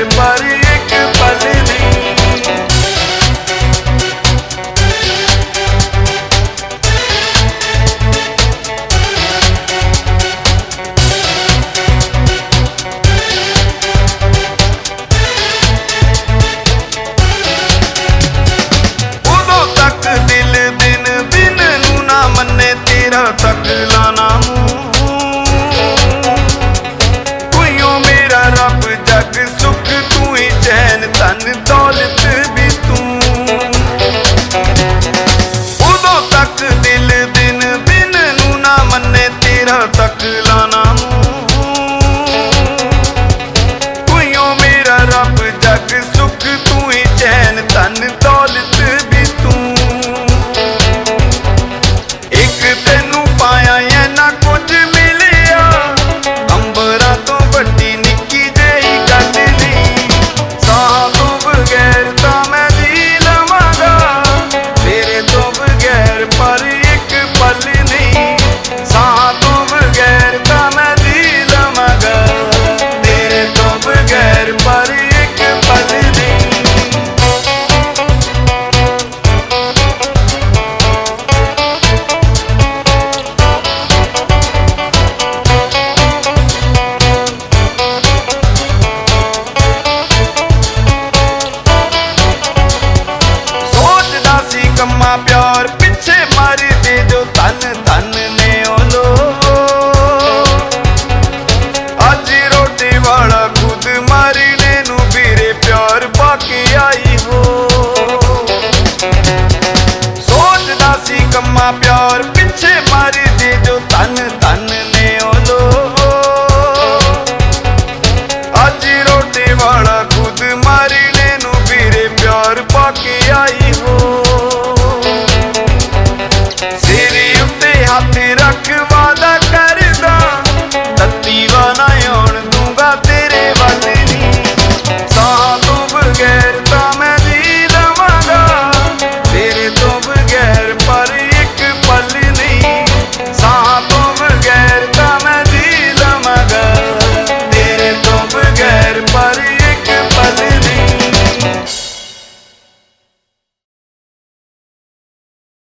everybody Che marido